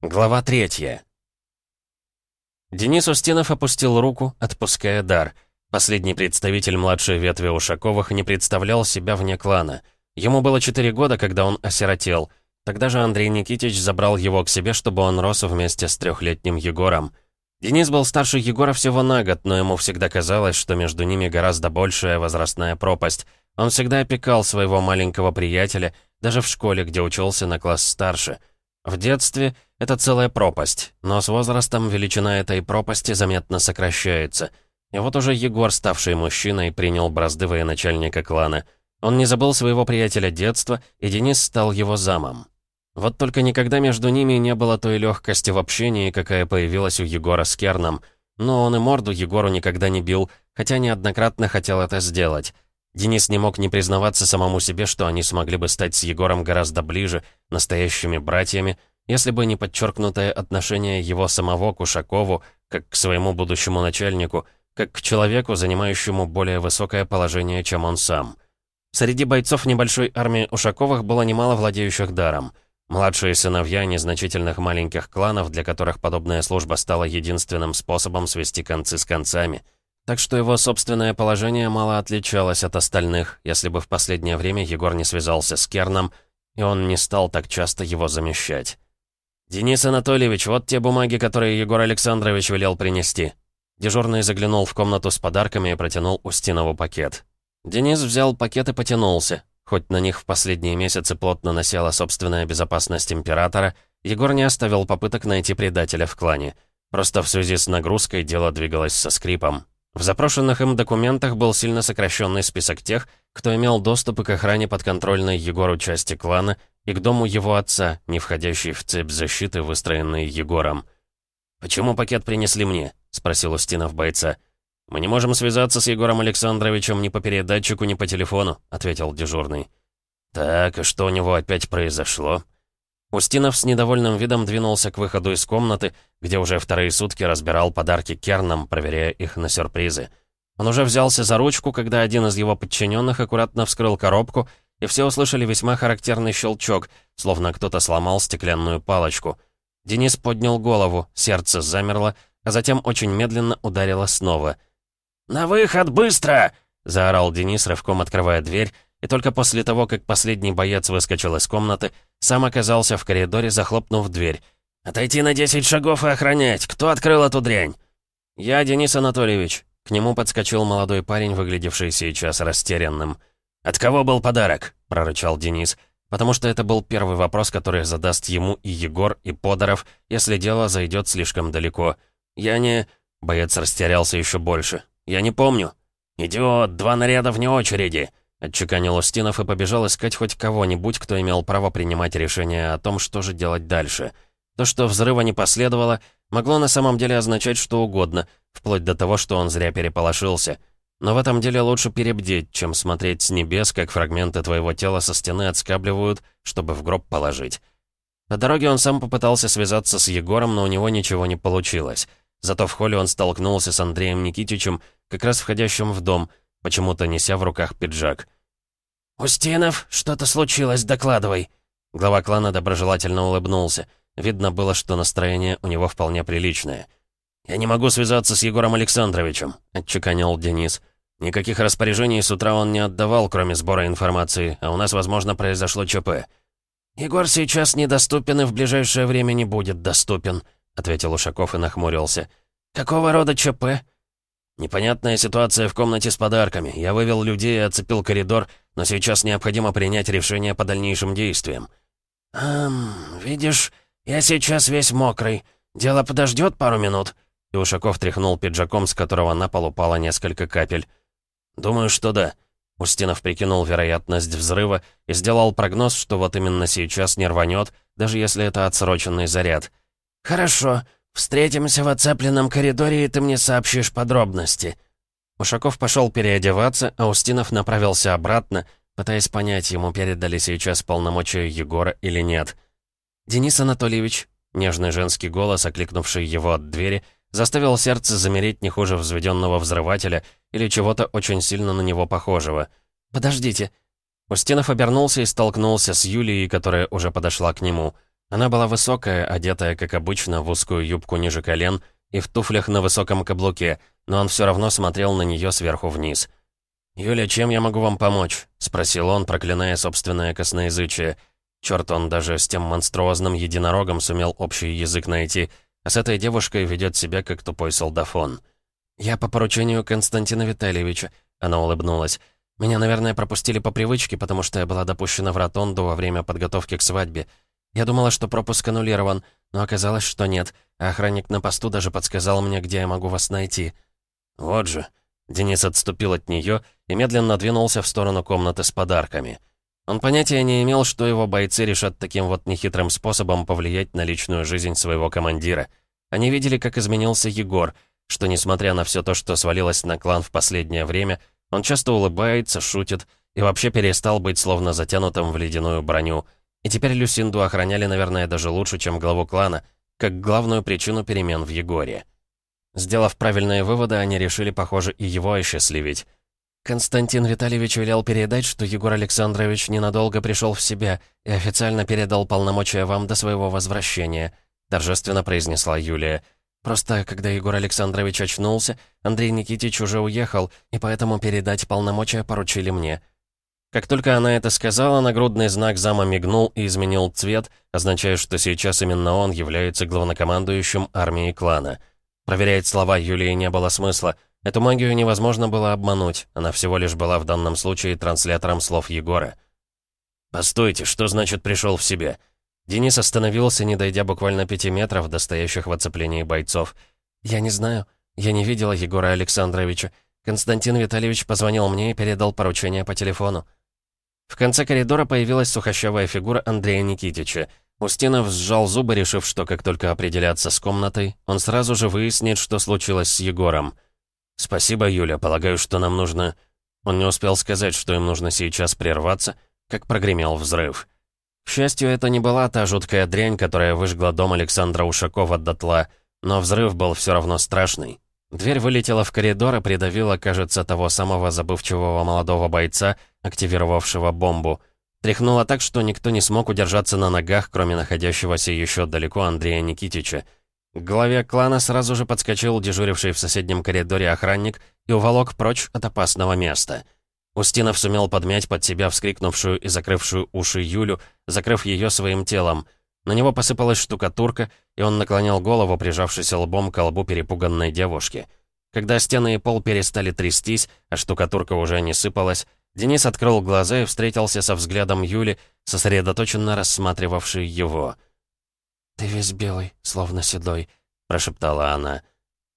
Глава третья. Денис Устинов опустил руку, отпуская дар. Последний представитель младшей ветви Ушаковых не представлял себя вне клана. Ему было 4 года, когда он осиротел. Тогда же Андрей Никитич забрал его к себе, чтобы он рос вместе с трехлетним Егором. Денис был старше Егора всего на год, но ему всегда казалось, что между ними гораздо большая возрастная пропасть. Он всегда опекал своего маленького приятеля, даже в школе, где учился на класс старше. В детстве это целая пропасть, но с возрастом величина этой пропасти заметно сокращается. И вот уже Егор, ставший мужчиной, принял бразды военачальника клана. Он не забыл своего приятеля детства, и Денис стал его замом. Вот только никогда между ними не было той легкости в общении, какая появилась у Егора с Керном. Но он и морду Егору никогда не бил, хотя неоднократно хотел это сделать. Денис не мог не признаваться самому себе, что они смогли бы стать с Егором гораздо ближе, настоящими братьями, если бы не подчеркнутое отношение его самого к Ушакову, как к своему будущему начальнику, как к человеку, занимающему более высокое положение, чем он сам. Среди бойцов небольшой армии Ушаковых было немало владеющих даром. Младшие сыновья незначительных маленьких кланов, для которых подобная служба стала единственным способом свести концы с концами. Так что его собственное положение мало отличалось от остальных, если бы в последнее время Егор не связался с Керном, и он не стал так часто его замещать. «Денис Анатольевич, вот те бумаги, которые Егор Александрович велел принести». Дежурный заглянул в комнату с подарками и протянул Устинову пакет. Денис взял пакет и потянулся. Хоть на них в последние месяцы плотно насела собственная безопасность Императора, Егор не оставил попыток найти предателя в клане. Просто в связи с нагрузкой дело двигалось со скрипом. В запрошенных им документах был сильно сокращенный список тех, кто имел доступ к охране подконтрольной Егору части клана и к дому его отца, не входящей в цепь защиты, выстроенной Егором. «Почему пакет принесли мне?» — спросил Устинов бойца. «Мы не можем связаться с Егором Александровичем ни по передатчику, ни по телефону», — ответил дежурный. «Так, и что у него опять произошло?» Устинов с недовольным видом двинулся к выходу из комнаты, где уже вторые сутки разбирал подарки Кернам, проверяя их на сюрпризы. Он уже взялся за ручку, когда один из его подчиненных аккуратно вскрыл коробку и все услышали весьма характерный щелчок, словно кто-то сломал стеклянную палочку. Денис поднял голову, сердце замерло, а затем очень медленно ударило снова. «На выход, быстро!» — заорал Денис, рывком открывая дверь, и только после того, как последний боец выскочил из комнаты, сам оказался в коридоре, захлопнув дверь. «Отойти на десять шагов и охранять! Кто открыл эту дрянь?» «Я, Денис Анатольевич». К нему подскочил молодой парень, выглядевший сейчас растерянным. «От кого был подарок?» — прорычал Денис. Потому что это был первый вопрос, который задаст ему и Егор, и Подоров, если дело зайдет слишком далеко. «Я не...» — боец растерялся еще больше. «Я не помню». «Идиот, два наряда вне очереди!» — отчеканил Устинов и побежал искать хоть кого-нибудь, кто имел право принимать решение о том, что же делать дальше. То, что взрыва не последовало, могло на самом деле означать что угодно, вплоть до того, что он зря переполошился — но в этом деле лучше перебдеть, чем смотреть с небес, как фрагменты твоего тела со стены отскабливают, чтобы в гроб положить. На дороге он сам попытался связаться с Егором, но у него ничего не получилось. Зато в холле он столкнулся с Андреем Никитичем, как раз входящим в дом, почему-то неся в руках пиджак. «Устинов, что-то случилось, докладывай!» Глава клана доброжелательно улыбнулся. Видно было, что настроение у него вполне приличное. «Я не могу связаться с Егором Александровичем», — отчеканил Денис. Никаких распоряжений с утра он не отдавал, кроме сбора информации, а у нас, возможно, произошло ЧП. «Егор сейчас недоступен и в ближайшее время не будет доступен», — ответил Ушаков и нахмурился. «Какого рода ЧП?» «Непонятная ситуация в комнате с подарками. Я вывел людей и оцепил коридор, но сейчас необходимо принять решение по дальнейшим действиям». «Эм, видишь, я сейчас весь мокрый. Дело подождет пару минут?» И Ушаков тряхнул пиджаком, с которого на пол упало несколько капель. «Думаю, что да». Устинов прикинул вероятность взрыва и сделал прогноз, что вот именно сейчас не рванет, даже если это отсроченный заряд. «Хорошо. Встретимся в оцепленном коридоре, и ты мне сообщишь подробности». Ушаков пошел переодеваться, а Устинов направился обратно, пытаясь понять, ему передали сейчас полномочия Егора или нет. «Денис Анатольевич», — нежный женский голос, окликнувший его от двери, — заставил сердце замереть не хуже взведенного взрывателя или чего-то очень сильно на него похожего. «Подождите». Устинов обернулся и столкнулся с Юлией, которая уже подошла к нему. Она была высокая, одетая, как обычно, в узкую юбку ниже колен и в туфлях на высоком каблуке, но он все равно смотрел на нее сверху вниз. «Юля, чем я могу вам помочь?» — спросил он, проклиная собственное косноязычие. Черт, он даже с тем монструозным единорогом сумел общий язык найти, а с этой девушкой ведет себя как тупой солдафон. «Я по поручению Константина Витальевича», — она улыбнулась. «Меня, наверное, пропустили по привычке, потому что я была допущена в ротонду во время подготовки к свадьбе. Я думала, что пропуск аннулирован, но оказалось, что нет, а охранник на посту даже подсказал мне, где я могу вас найти». «Вот же». Денис отступил от нее и медленно двинулся в сторону комнаты с подарками. Он понятия не имел, что его бойцы решат таким вот нехитрым способом повлиять на личную жизнь своего командира. Они видели, как изменился Егор, что, несмотря на все то, что свалилось на клан в последнее время, он часто улыбается, шутит и вообще перестал быть словно затянутым в ледяную броню — и теперь Люсинду охраняли, наверное, даже лучше, чем главу клана, как главную причину перемен в Егоре. Сделав правильные выводы, они решили, похоже, и его осчастливить. Константин Витальевич велел передать, что Егор Александрович ненадолго пришел в себя и официально передал полномочия вам до своего возвращения, торжественно произнесла Юлия. Просто, когда Егор Александрович очнулся, Андрей Никитич уже уехал, и поэтому передать полномочия поручили мне. Как только она это сказала, нагрудный знак зама мигнул и изменил цвет, означая, что сейчас именно он является главнокомандующим армией клана. Проверять слова Юлии не было смысла. Эту магию невозможно было обмануть, она всего лишь была в данном случае транслятором слов Егора. «Постойте, что значит пришел в себя?» Денис остановился, не дойдя буквально пяти метров до стоящих в оцеплении бойцов. «Я не знаю. Я не видела Егора Александровича. Константин Витальевич позвонил мне и передал поручение по телефону». В конце коридора появилась сухощавая фигура Андрея Никитича. Устинов сжал зубы, решив, что как только определяться с комнатой, он сразу же выяснит, что случилось с Егором. «Спасибо, Юля, полагаю, что нам нужно...» Он не успел сказать, что им нужно сейчас прерваться, как прогремел взрыв. К счастью, это не была та жуткая дрянь, которая выжгла дом Александра Ушакова дотла, но взрыв был все равно страшный. Дверь вылетела в коридор и придавила, кажется, того самого забывчивого молодого бойца, активировавшего бомбу. Тряхнуло так, что никто не смог удержаться на ногах, кроме находящегося еще далеко Андрея Никитича. К главе клана сразу же подскочил дежуривший в соседнем коридоре охранник и уволок прочь от опасного места. Устинов сумел подмять под себя вскрикнувшую и закрывшую уши Юлю, закрыв ее своим телом. На него посыпалась штукатурка, и он наклонял голову, прижавшись лбом к лбу перепуганной девушки. Когда стены и пол перестали трястись, а штукатурка уже не сыпалась, Денис открыл глаза и встретился со взглядом Юли, сосредоточенно рассматривавшей его. «Ты весь белый, словно седой», — прошептала она.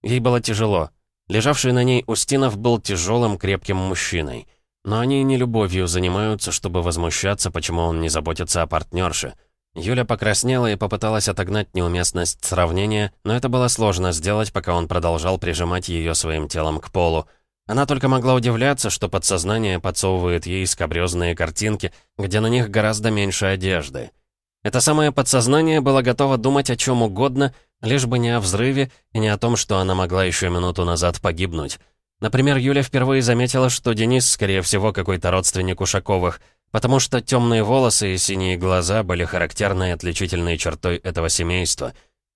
Ей было тяжело. Лежавший на ней Устинов был тяжелым, крепким мужчиной. Но они не любовью занимаются, чтобы возмущаться, почему он не заботится о партнерше. Юля покраснела и попыталась отогнать неуместность сравнения, но это было сложно сделать, пока он продолжал прижимать ее своим телом к полу. Она только могла удивляться, что подсознание подсовывает ей скобрёзные картинки, где на них гораздо меньше одежды. Это самое подсознание было готово думать о чем угодно, лишь бы не о взрыве и не о том, что она могла еще минуту назад погибнуть. Например, Юля впервые заметила, что Денис, скорее всего, какой-то родственник Ушаковых, потому что темные волосы и синие глаза были характерной отличительной чертой этого семейства.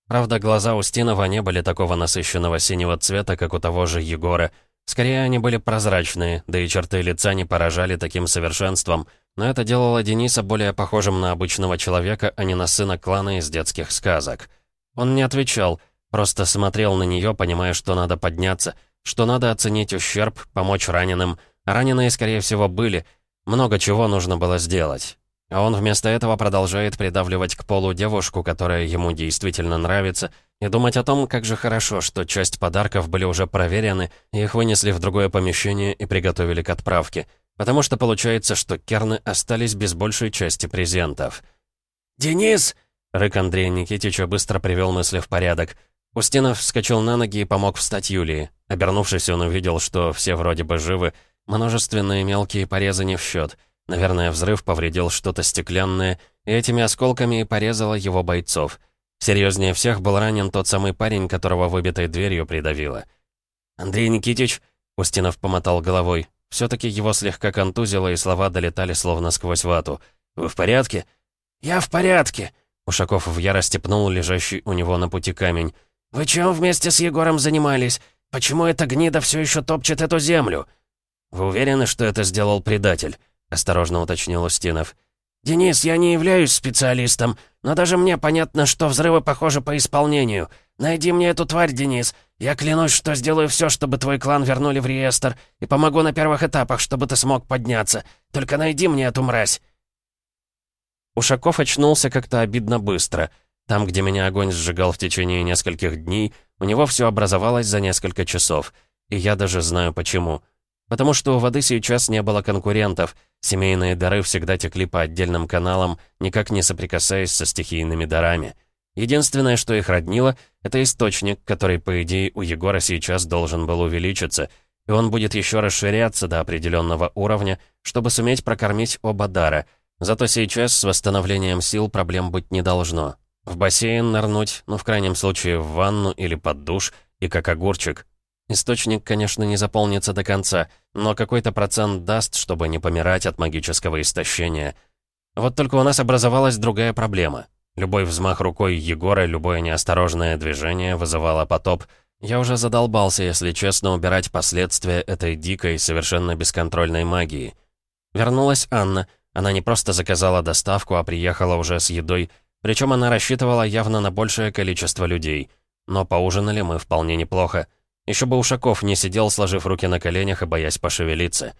Правда, глаза Устинова не были такого насыщенного синего цвета, как у того же Егора, Скорее, они были прозрачные, да и черты лица не поражали таким совершенством, но это делало Дениса более похожим на обычного человека, а не на сына клана из детских сказок. Он не отвечал, просто смотрел на нее, понимая, что надо подняться, что надо оценить ущерб, помочь раненым. Раненые, скорее всего, были. Много чего нужно было сделать. А он вместо этого продолжает придавливать к полу девушку, которая ему действительно нравится, и думать о том, как же хорошо, что часть подарков были уже проверены, их вынесли в другое помещение и приготовили к отправке. Потому что получается, что керны остались без большей части презентов. «Денис!» — рык Андрея Никитича быстро привел мысли в порядок. Устинов вскочил на ноги и помог встать Юлии. Обернувшись, он увидел, что все вроде бы живы, множественные мелкие порезы не в счет — Наверное, взрыв повредил что-то стеклянное, и этими осколками и порезало его бойцов. Серьезнее всех был ранен тот самый парень, которого выбитой дверью придавило. «Андрей Никитич?» — Устинов помотал головой. Все-таки его слегка контузило, и слова долетали словно сквозь вату. «Вы в порядке?» «Я в порядке!» Ушаков в ярости пнул лежащий у него на пути камень. «Вы чем вместе с Егором занимались? Почему эта гнида все еще топчет эту землю?» «Вы уверены, что это сделал предатель?» — осторожно уточнил Устинов. «Денис, я не являюсь специалистом, но даже мне понятно, что взрывы похожи по исполнению. Найди мне эту тварь, Денис. Я клянусь, что сделаю все, чтобы твой клан вернули в реестр, и помогу на первых этапах, чтобы ты смог подняться. Только найди мне эту мразь». Ушаков очнулся как-то обидно быстро. Там, где меня огонь сжигал в течение нескольких дней, у него все образовалось за несколько часов. И я даже знаю почему. Потому что у воды сейчас не было конкурентов. Семейные дары всегда текли по отдельным каналам, никак не соприкасаясь со стихийными дарами. Единственное, что их роднило, это источник, который, по идее, у Егора сейчас должен был увеличиться, и он будет еще расширяться до определенного уровня, чтобы суметь прокормить оба дара — Зато сейчас с восстановлением сил проблем быть не должно. В бассейн нырнуть, ну, в крайнем случае, в ванну или под душ, и как огурчик. Источник, конечно, не заполнится до конца, но какой-то процент даст, чтобы не помирать от магического истощения. Вот только у нас образовалась другая проблема. Любой взмах рукой Егора, любое неосторожное движение вызывало потоп. Я уже задолбался, если честно, убирать последствия этой дикой, совершенно бесконтрольной магии. Вернулась Анна — она не просто заказала доставку, а приехала уже с едой, причем она рассчитывала явно на большее количество людей. Но поужинали мы вполне неплохо. Еще бы Ушаков не сидел, сложив руки на коленях и боясь пошевелиться.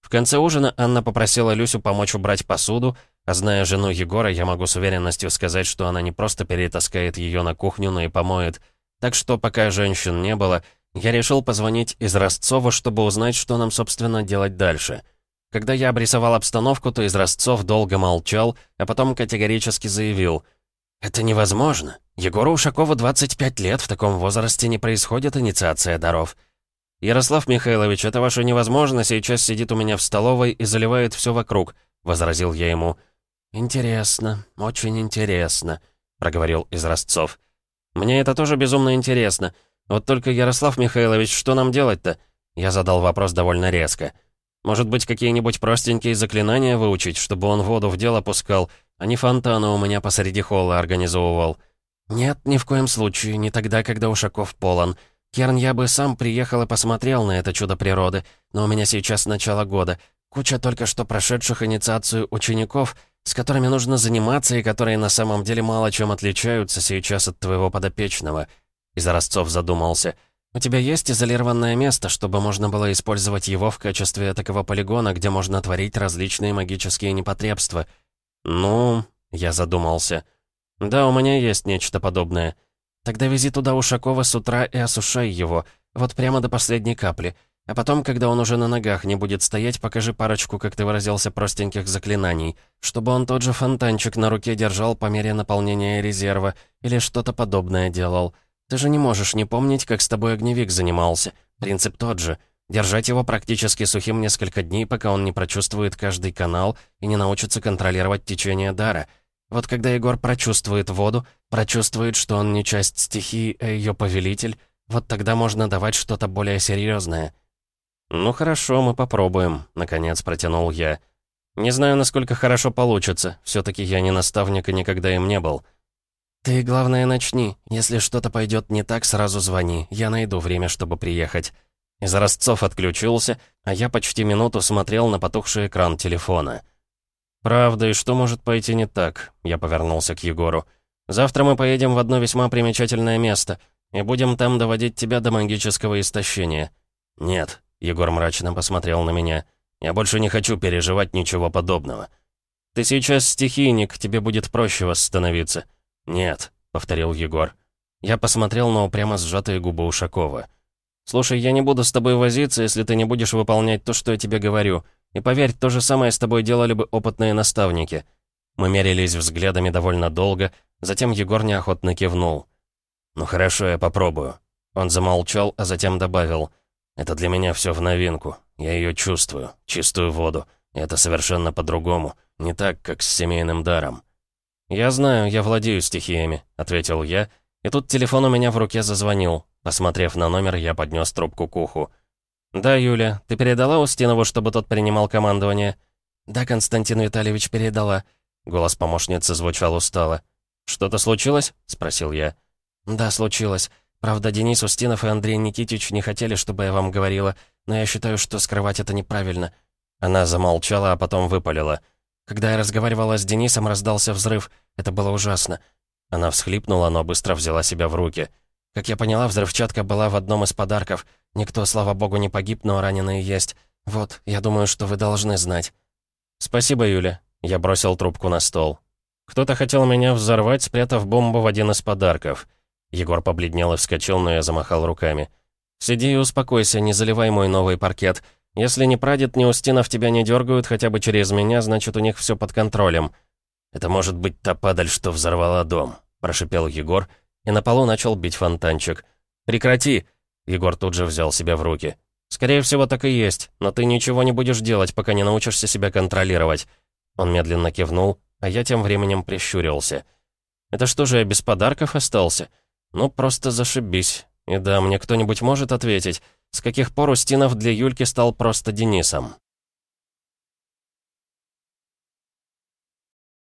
В конце ужина Анна попросила Люсю помочь убрать посуду, а зная жену Егора, я могу с уверенностью сказать, что она не просто перетаскает ее на кухню, но и помоет. Так что, пока женщин не было, я решил позвонить из Ростцова, чтобы узнать, что нам, собственно, делать дальше — когда я обрисовал обстановку, то из Ростцов долго молчал, а потом категорически заявил. «Это невозможно. Егору Ушакову 25 лет, в таком возрасте не происходит инициация даров». «Ярослав Михайлович, это ваше невозможно, сейчас сидит у меня в столовой и заливает все вокруг», — возразил я ему. «Интересно, очень интересно», — проговорил из Ростцов. «Мне это тоже безумно интересно. Вот только, Ярослав Михайлович, что нам делать-то?» Я задал вопрос довольно резко. «Я может быть, какие-нибудь простенькие заклинания выучить, чтобы он воду в дело пускал, а не фонтаны у меня посреди холла организовывал? Нет, ни в коем случае, не тогда, когда Ушаков полон. Керн, я бы сам приехал и посмотрел на это чудо природы, но у меня сейчас начало года. Куча только что прошедших инициацию учеников, с которыми нужно заниматься и которые на самом деле мало чем отличаются сейчас от твоего подопечного. Из Ростцов задумался — «У тебя есть изолированное место, чтобы можно было использовать его в качестве такого полигона, где можно творить различные магические непотребства?» «Ну...» — я задумался. «Да, у меня есть нечто подобное. Тогда вези туда Ушакова с утра и осушай его, вот прямо до последней капли. А потом, когда он уже на ногах не будет стоять, покажи парочку, как ты выразился, простеньких заклинаний, чтобы он тот же фонтанчик на руке держал по мере наполнения резерва или что-то подобное делал». Ты же не можешь не помнить, как с тобой огневик занимался. Принцип тот же. Держать его практически сухим несколько дней, пока он не прочувствует каждый канал и не научится контролировать течение дара. Вот когда Егор прочувствует воду, прочувствует, что он не часть стихии, а ее повелитель, вот тогда можно давать что-то более серьезное. «Ну хорошо, мы попробуем», — наконец протянул я. «Не знаю, насколько хорошо получится. все таки я не наставник и никогда им не был». «Ты, главное, начни. Если что-то пойдет не так, сразу звони. Я найду время, чтобы приехать». Из Ростцов отключился, а я почти минуту смотрел на потухший экран телефона. «Правда, и что может пойти не так?» Я повернулся к Егору. «Завтра мы поедем в одно весьма примечательное место и будем там доводить тебя до магического истощения». «Нет», — Егор мрачно посмотрел на меня. «Я больше не хочу переживать ничего подобного». «Ты сейчас стихийник, тебе будет проще восстановиться». «Нет», — повторил Егор. Я посмотрел на упрямо сжатые губы Ушакова. «Слушай, я не буду с тобой возиться, если ты не будешь выполнять то, что я тебе говорю. И поверь, то же самое с тобой делали бы опытные наставники». Мы мерились взглядами довольно долго, затем Егор неохотно кивнул. «Ну хорошо, я попробую». Он замолчал, а затем добавил. «Это для меня все в новинку. Я ее чувствую, чистую воду. И это совершенно по-другому, не так, как с семейным даром». «Я знаю, я владею стихиями», — ответил я, и тут телефон у меня в руке зазвонил. Посмотрев на номер, я поднес трубку к уху. «Да, Юля, ты передала Устинову, чтобы тот принимал командование?» «Да, Константин Витальевич передала». Голос помощницы звучал устало. «Что-то случилось?» — спросил я. «Да, случилось. Правда, Денис Устинов и Андрей Никитич не хотели, чтобы я вам говорила, но я считаю, что скрывать это неправильно». Она замолчала, а потом выпалила. «Когда я разговаривала с Денисом, раздался взрыв. Это было ужасно». Она всхлипнула, но быстро взяла себя в руки. Как я поняла, взрывчатка была в одном из подарков. Никто, слава богу, не погиб, но раненые есть. Вот, я думаю, что вы должны знать». «Спасибо, Юля». Я бросил трубку на стол. «Кто-то хотел меня взорвать, спрятав бомбу в один из подарков». Егор побледнел и вскочил, но я замахал руками. «Сиди и успокойся, не заливай мой новый паркет. Если ни прадед, ни Устинов тебя не дергают хотя бы через меня, значит, у них все под контролем». «Это может быть та падаль, что взорвала дом», — прошипел Егор, и на полу начал бить фонтанчик. «Прекрати!» Егор тут же взял себя в руки. «Скорее всего, так и есть, но ты ничего не будешь делать, пока не научишься себя контролировать». Он медленно кивнул, а я тем временем прищурился. «Это что же, я без подарков остался? Ну, просто зашибись. И да, мне кто-нибудь может ответить, с каких пор Устинов для Юльки стал просто Денисом?»